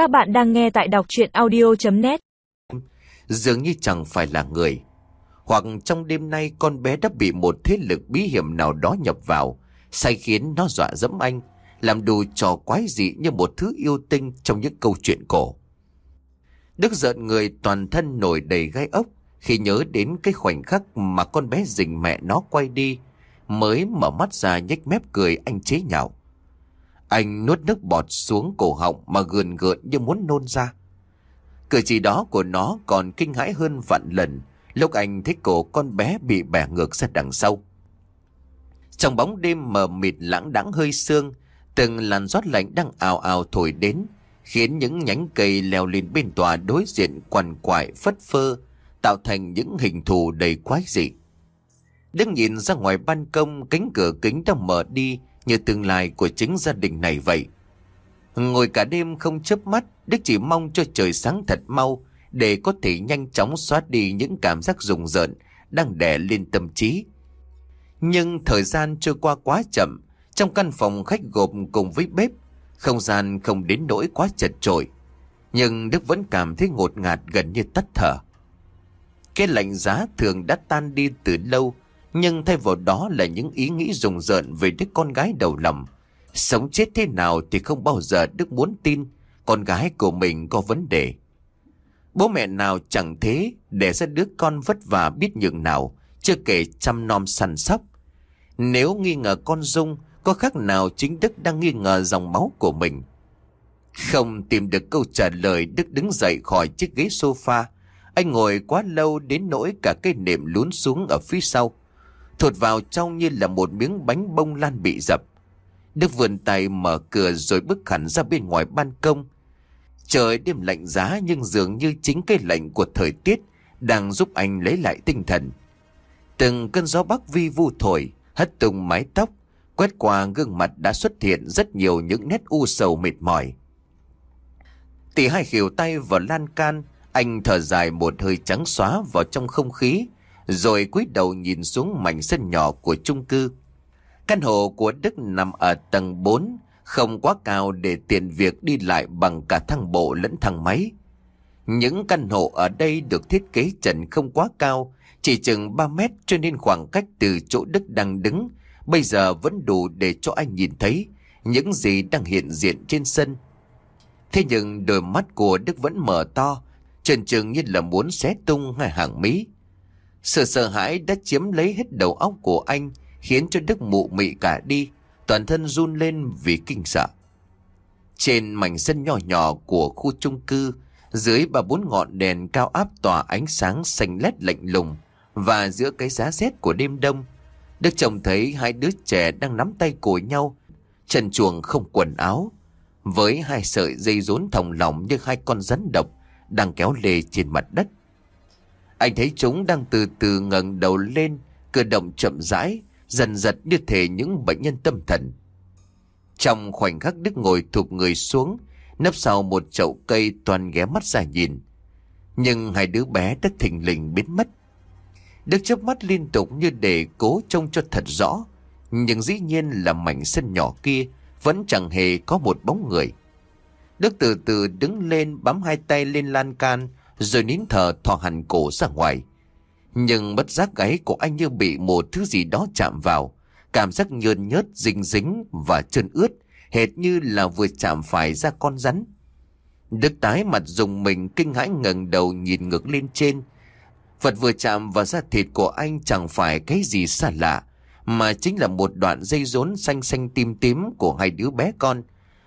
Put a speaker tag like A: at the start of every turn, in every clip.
A: Các bạn đang nghe tại đọc chuyện audio.net
B: Dường như chẳng phải là người. Hoặc trong đêm nay con bé đã bị một thế lực bí hiểm nào đó nhập vào, sai khiến nó dọa dẫm anh, Làm đủ trò quái dị như một thứ yêu tinh trong những câu chuyện cổ. Đức giận người toàn thân nổi đầy gai ốc Khi nhớ đến cái khoảnh khắc mà con bé dình mẹ nó quay đi, Mới mở mắt ra nhếch mép cười anh chế nhạo anh nuốt nước bọt xuống cổ họng mà gườn gợn như muốn nôn ra. Cử chỉ đó của nó còn kinh hãi hơn vạn lần lúc anh thấy cổ con bé bị bẻ ngược ra đằng sau. Trong bóng đêm mờ mịt lãng đãng hơi sương, từng làn gió lạnh đang ào ào thổi đến, khiến những nhánh cây leo lên bên tòa đối diện quằn quại phất phơ, tạo thành những hình thù đầy quái dị. Đứng nhìn ra ngoài ban công, cánh cửa kính đã mở đi, như tương lai của chính gia đình này vậy. Ngồi cả đêm không chớp mắt, Đức chỉ mong cho trời sáng thật mau để có thể nhanh chóng xóa đi những cảm giác rùng rợn đang đè lên tâm trí. Nhưng thời gian trôi qua quá chậm, trong căn phòng khách gộp cùng với bếp, không gian không đến nỗi quá chật trội. Nhưng Đức vẫn cảm thấy ngột ngạt gần như tắt thở. Cái lạnh giá thường đã tan đi từ lâu, nhưng thay vào đó là những ý nghĩ rùng rợn về đứa con gái đầu lòng. Sống chết thế nào thì không bao giờ Đức muốn tin con gái của mình có vấn đề. Bố mẹ nào chẳng thế để ra đứa con vất vả biết nhường nào, chưa kể chăm nom săn sóc. Nếu nghi ngờ con Dung, có khác nào chính Đức đang nghi ngờ dòng máu của mình. Không tìm được câu trả lời Đức đứng dậy khỏi chiếc ghế sofa. Anh ngồi quá lâu đến nỗi cả cây nệm lún xuống ở phía sau thụt vào trong như là một miếng bánh bông lan bị dập. Đức vườn tay mở cửa rồi bước hẳn ra bên ngoài ban công. Trời đêm lạnh giá nhưng dường như chính cái lạnh của thời tiết đang giúp anh lấy lại tinh thần. Từng cơn gió bắc vi vu thổi, hất tung mái tóc, quét qua gương mặt đã xuất hiện rất nhiều những nét u sầu mệt mỏi. Tỷ hai khỉu tay vào lan can, anh thở dài một hơi trắng xóa vào trong không khí, rồi cúi đầu nhìn xuống mảnh sân nhỏ của chung cư. Căn hộ của Đức nằm ở tầng 4, không quá cao để tiện việc đi lại bằng cả thang bộ lẫn thang máy. Những căn hộ ở đây được thiết kế trần không quá cao, chỉ chừng 3 mét cho nên khoảng cách từ chỗ Đức đang đứng, bây giờ vẫn đủ để cho anh nhìn thấy những gì đang hiện diện trên sân. Thế nhưng đôi mắt của Đức vẫn mở to, trần trừng như là muốn xé tung hai hàng mí. Sự sợ hãi đã chiếm lấy hết đầu óc của anh, khiến cho Đức mụ mị cả đi, toàn thân run lên vì kinh sợ. Trên mảnh sân nhỏ nhỏ của khu chung cư, dưới ba bốn ngọn đèn cao áp tỏa ánh sáng xanh lét lạnh lùng và giữa cái giá rét của đêm đông, Đức chồng thấy hai đứa trẻ đang nắm tay của nhau, trần chuồng không quần áo, với hai sợi dây rốn thòng lỏng như hai con rắn độc đang kéo lê trên mặt đất. Anh thấy chúng đang từ từ ngẩng đầu lên, cử động chậm rãi, dần dật như thể những bệnh nhân tâm thần. Trong khoảnh khắc Đức ngồi thụp người xuống, nấp sau một chậu cây toàn ghé mắt ra nhìn. Nhưng hai đứa bé đã thình lình biến mất. Đức chớp mắt liên tục như để cố trông cho thật rõ. Nhưng dĩ nhiên là mảnh sân nhỏ kia vẫn chẳng hề có một bóng người. Đức từ từ đứng lên bám hai tay lên lan can rồi nín thở thò hẳn cổ ra ngoài. Nhưng bất giác gáy của anh như bị một thứ gì đó chạm vào, cảm giác nhơn nhớt, dính dính và trơn ướt, hệt như là vừa chạm phải ra con rắn. Đức tái mặt dùng mình kinh hãi ngẩng đầu nhìn ngược lên trên. Vật vừa chạm vào da thịt của anh chẳng phải cái gì xa lạ, mà chính là một đoạn dây rốn xanh xanh tím tím của hai đứa bé con.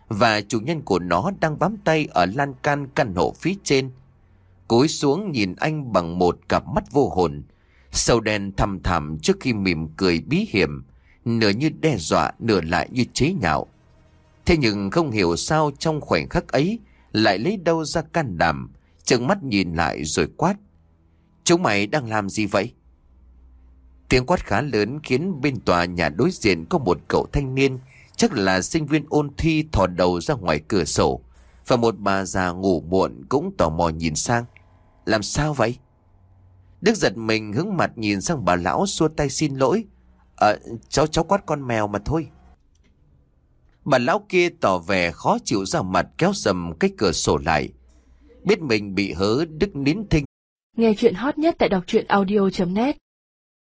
B: Và chủ nhân của nó đang bám tay ở lan can căn hộ phía trên cúi xuống nhìn anh bằng một cặp mắt vô hồn. Sâu đen thầm thẳm trước khi mỉm cười bí hiểm, nửa như đe dọa, nửa lại như chế nhạo. Thế nhưng không hiểu sao trong khoảnh khắc ấy lại lấy đâu ra can đảm, trừng mắt nhìn lại rồi quát. Chúng mày đang làm gì vậy? Tiếng quát khá lớn khiến bên tòa nhà đối diện có một cậu thanh niên, chắc là sinh viên ôn thi thò đầu ra ngoài cửa sổ, và một bà già ngủ muộn cũng tò mò nhìn sang. Làm sao vậy? Đức giật mình hướng mặt nhìn sang bà lão xua tay xin lỗi. Ờ, cháu cháu quát con mèo mà thôi. Bà lão kia tỏ vẻ khó chịu ra mặt kéo sầm cái cửa sổ lại. Biết mình bị hớ Đức nín thinh.
C: Nghe chuyện hot nhất tại đọc truyện audio.net